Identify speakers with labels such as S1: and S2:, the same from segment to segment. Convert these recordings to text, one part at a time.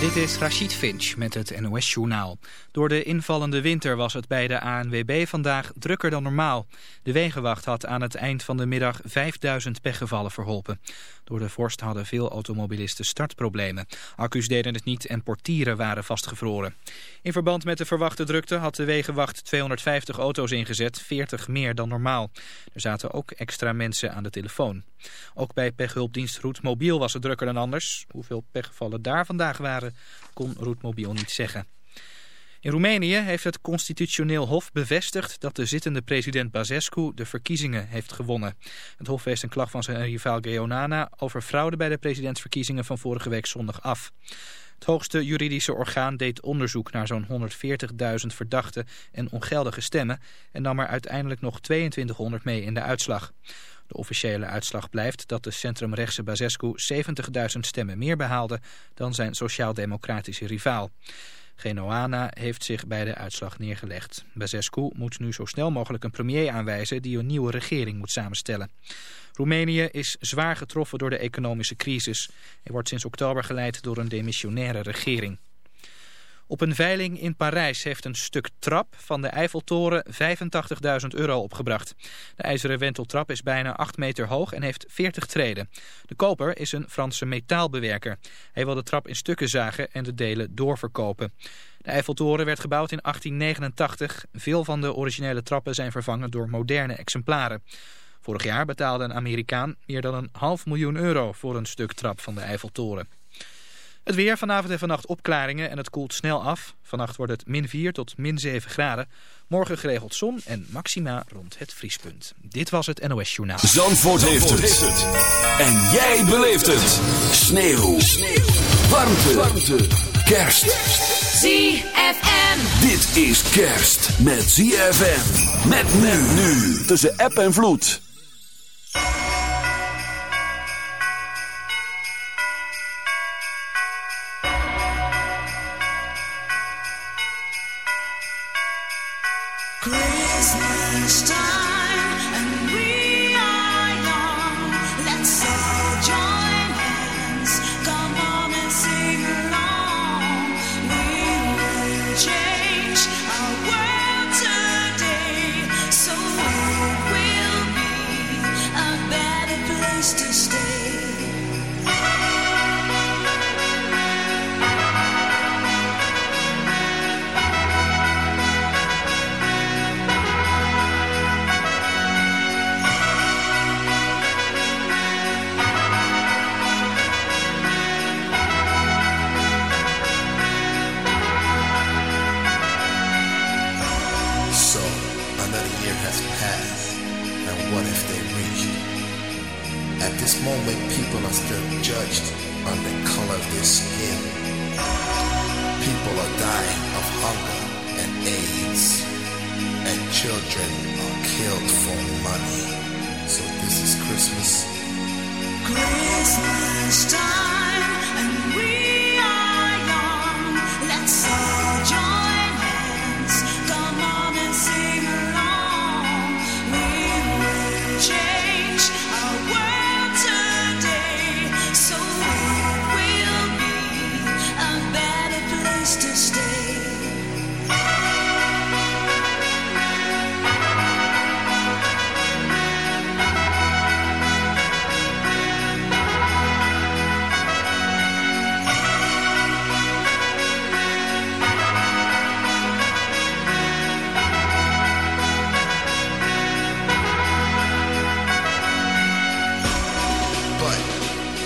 S1: Dit is Rachid Finch met het NOS-journaal. Door de invallende winter was het bij de ANWB vandaag drukker dan normaal. De Wegenwacht had aan het eind van de middag 5000 pechgevallen verholpen. Door de vorst hadden veel automobilisten startproblemen. Accu's deden het niet en portieren waren vastgevroren. In verband met de verwachte drukte had de Wegenwacht 250 auto's ingezet, 40 meer dan normaal. Er zaten ook extra mensen aan de telefoon. Ook bij pechhulpdienst Roetmobiel was het drukker dan anders. Hoeveel pechgevallen daar vandaag waren, kon Roetmobiel niet zeggen. In Roemenië heeft het constitutioneel hof bevestigd dat de zittende president Basescu de verkiezingen heeft gewonnen. Het hof wees een klacht van zijn rivaal Geonana over fraude bij de presidentsverkiezingen van vorige week zondag af. Het hoogste juridische orgaan deed onderzoek naar zo'n 140.000 verdachte en ongeldige stemmen en nam er uiteindelijk nog 2200 mee in de uitslag. De officiële uitslag blijft dat de centrumrechtse Basescu 70.000 stemmen meer behaalde dan zijn sociaal-democratische rivaal. Genoana heeft zich bij de uitslag neergelegd. Basescu moet nu zo snel mogelijk een premier aanwijzen die een nieuwe regering moet samenstellen. Roemenië is zwaar getroffen door de economische crisis. Er wordt sinds oktober geleid door een demissionaire regering. Op een veiling in Parijs heeft een stuk trap van de Eiffeltoren 85.000 euro opgebracht. De ijzeren wenteltrap is bijna 8 meter hoog en heeft 40 treden. De koper is een Franse metaalbewerker. Hij wil de trap in stukken zagen en de delen doorverkopen. De Eiffeltoren werd gebouwd in 1889. Veel van de originele trappen zijn vervangen door moderne exemplaren. Vorig jaar betaalde een Amerikaan meer dan een half miljoen euro voor een stuk trap van de Eiffeltoren. Het weer vanavond en vannacht opklaringen en het koelt snel af. Vannacht wordt het min 4 tot min 7 graden. Morgen geregeld zon en maxima rond het vriespunt. Dit was het NOS Journaal.
S2: Zandvoort, heeft, het. En jij beleeft het. Sneeuw. Sneeuw. Warmte. Warmte. Kerst.
S3: ZFM.
S2: Dit is kerst met ZFM. Met men nu. Tussen app en vloed.
S4: It's business time. Children are killed for money. So this is Christmas.
S5: Christmas time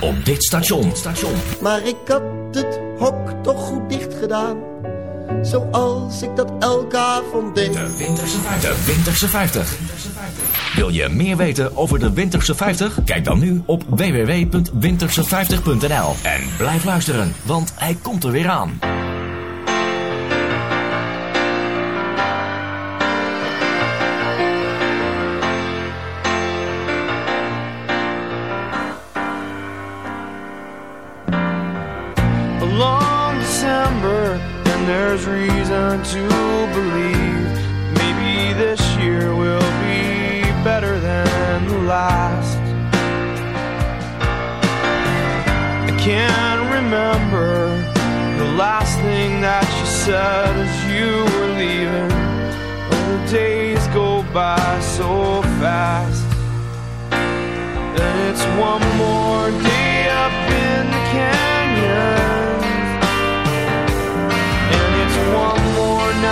S6: op dit station.
S7: Maar ik had het hok toch goed dicht gedaan. Zoals ik dat elkaar avond deed.
S6: De Winterse 50. De Winterse 50. Wil je meer weten over de Winterse 50? Kijk dan nu op www.winterse50.nl. En blijf luisteren, want hij komt er weer aan.
S8: to believe maybe this year will be better than the last. I can't remember the last thing that you said as you were leaving. Oh, the days go by so fast, and it's one more day up in the canyon. one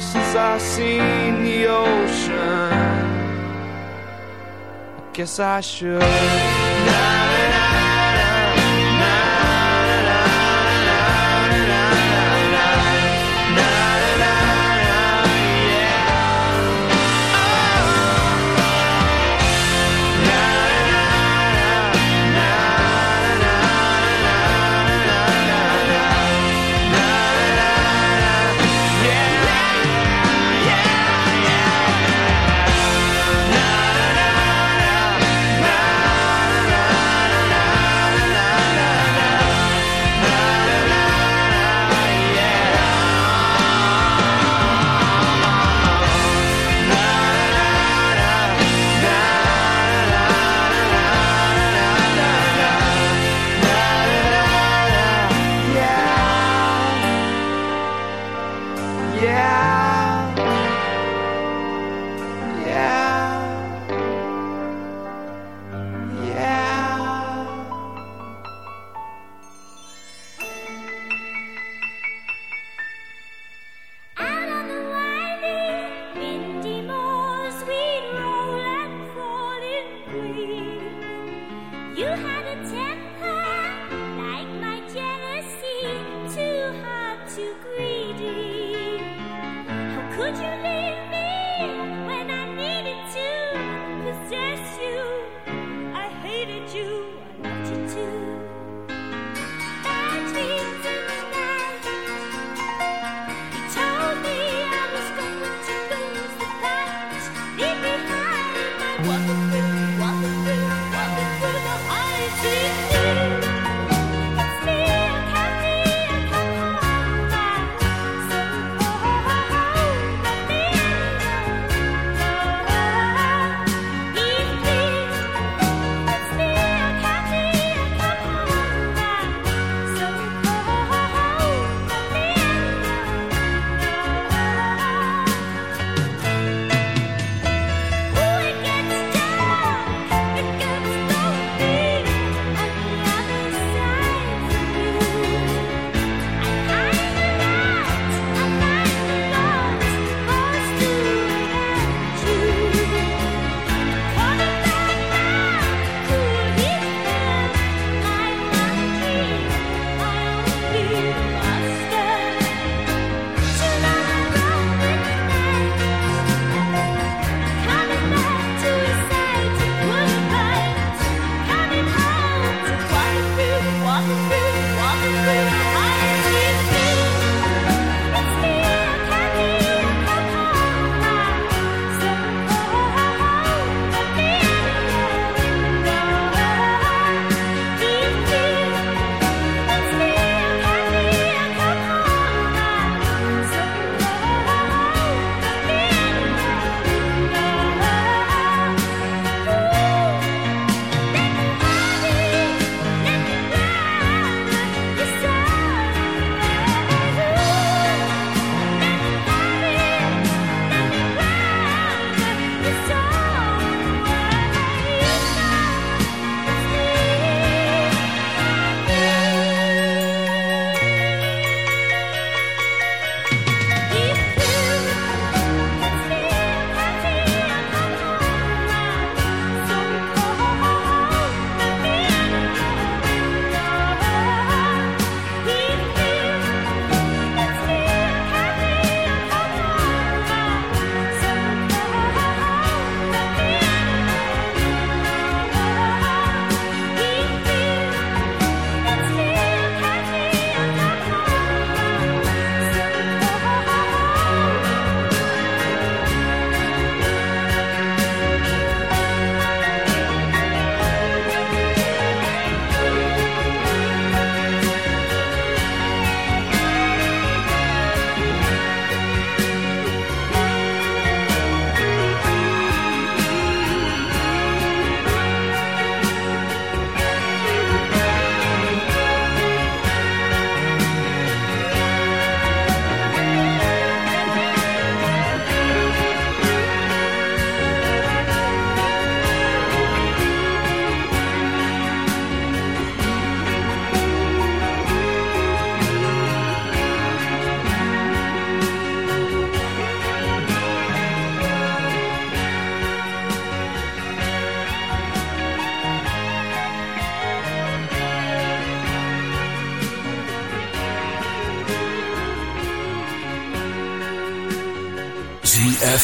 S8: since I've seen the ocean. I guess I should.
S3: Now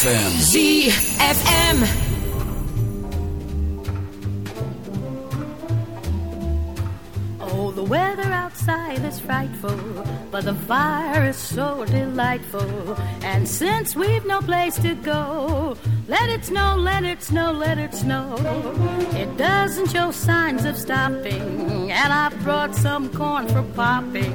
S2: ZFM.
S9: ZFM.
S10: Oh, the weather outside is frightful, but the fire is so delightful. And since we've no place to go, let it snow, let it snow, let it snow. It doesn't show signs of stopping, and I've brought some corn for popping.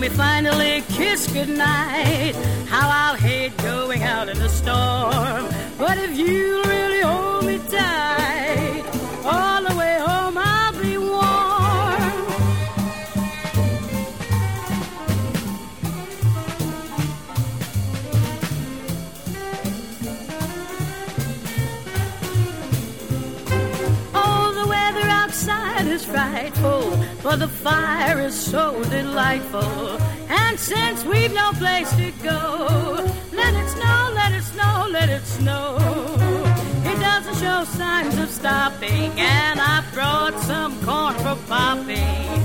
S10: We finally kiss goodnight, how I'll hate going out in the storm. But if you really hold me tight, all the way home I'll be warm. Oh, the weather outside is frightful, but the fire is so delightful. And since we've no place to go, let it snow, let it snow, let it snow. It doesn't show signs of stopping, and I've brought some corn for popping.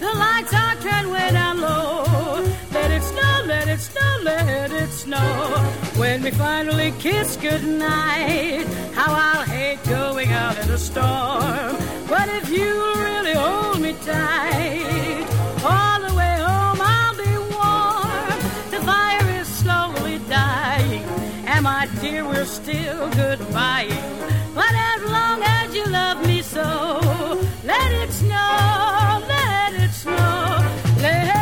S10: The lights are turned way down low. It snow, let it snow, let it snow. When we finally kiss goodnight, how I'll hate going out in a storm. But if you'll really hold me tight, all the way home I'll be warm. The fire is slowly dying, and my dear, we're still goodbying. But as long as you love me so, let it snow, let it snow, let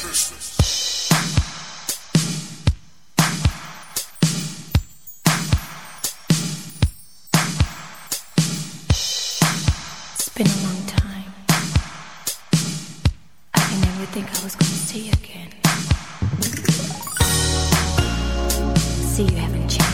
S11: Been a long time. I never think I was going to see you again. See, you haven't changed.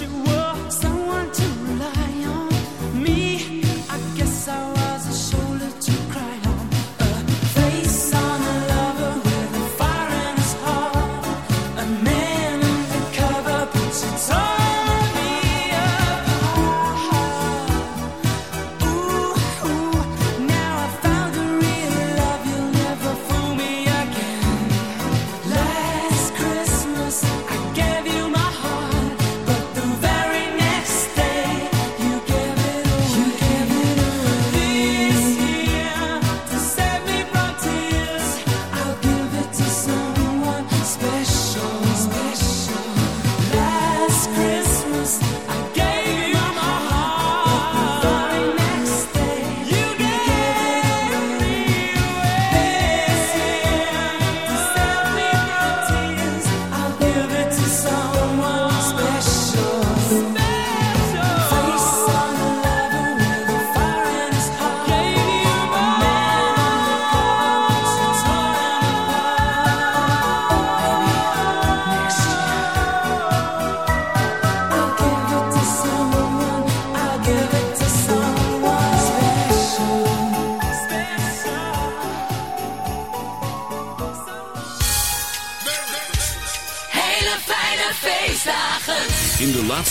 S11: You
S9: were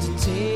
S12: to take.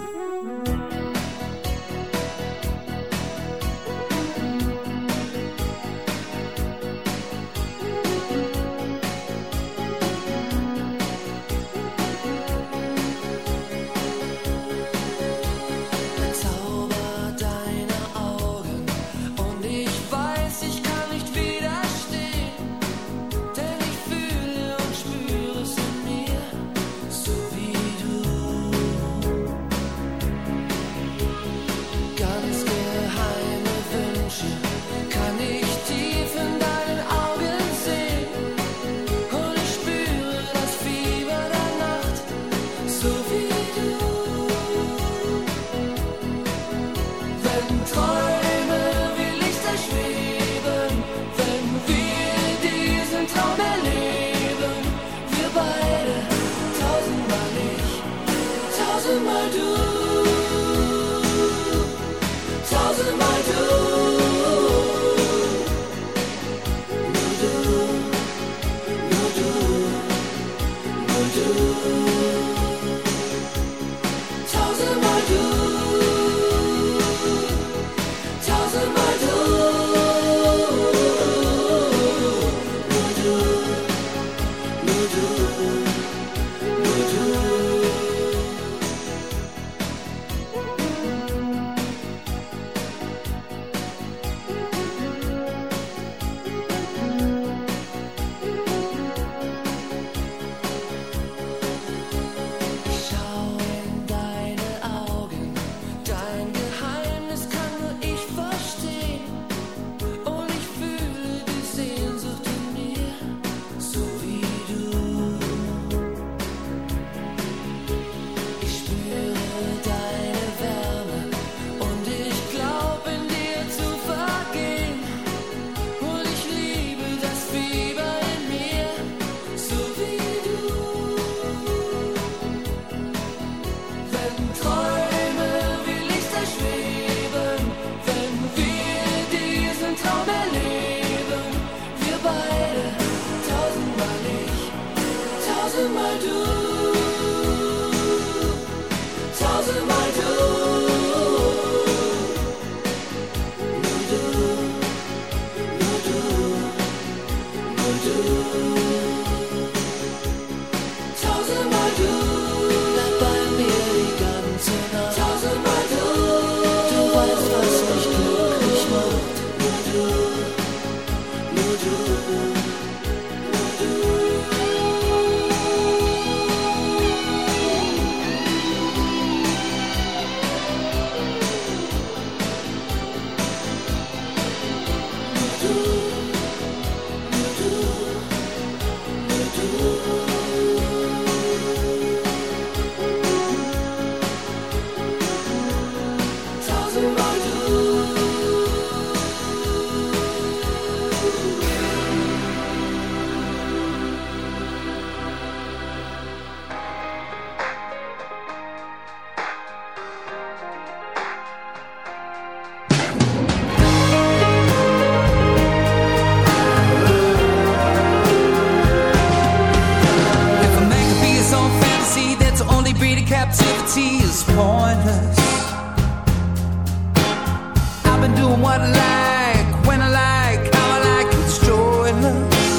S13: what I like, when I like, how I like. It's joyless.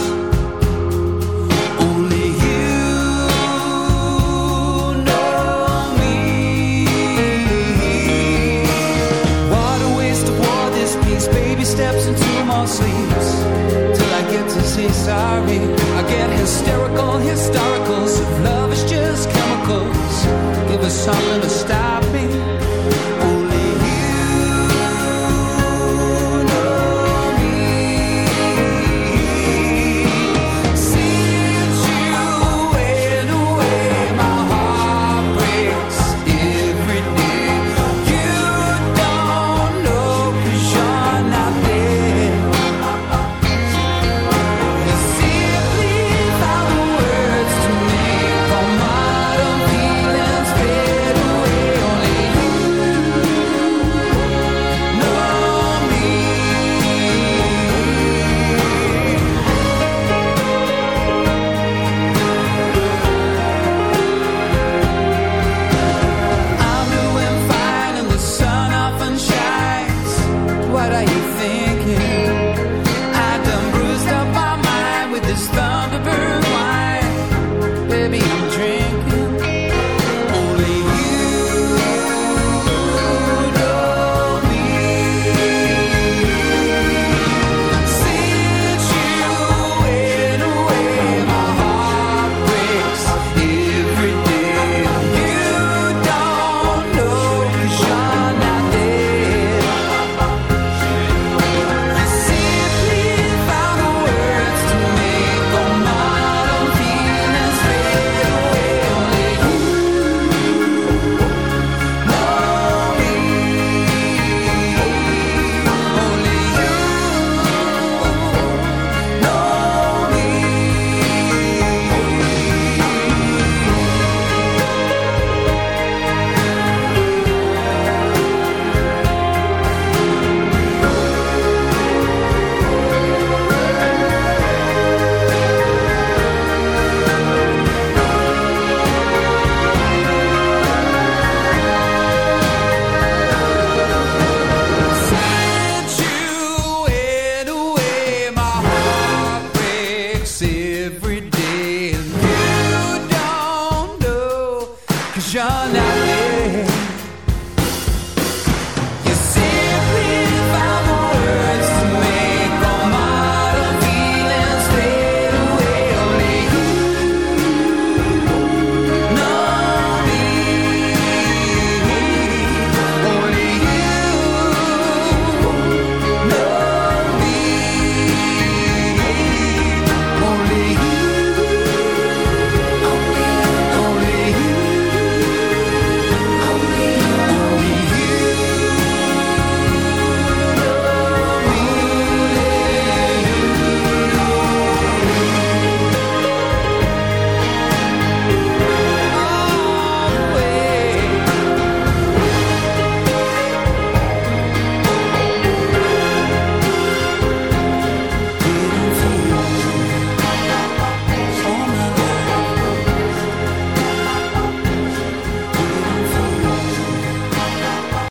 S13: Only you know me. What a waste of war this piece. Baby steps into my sleeves. Till I get to say sorry. I get hysterical, hysterical. If love is just chemicals, give us something to stop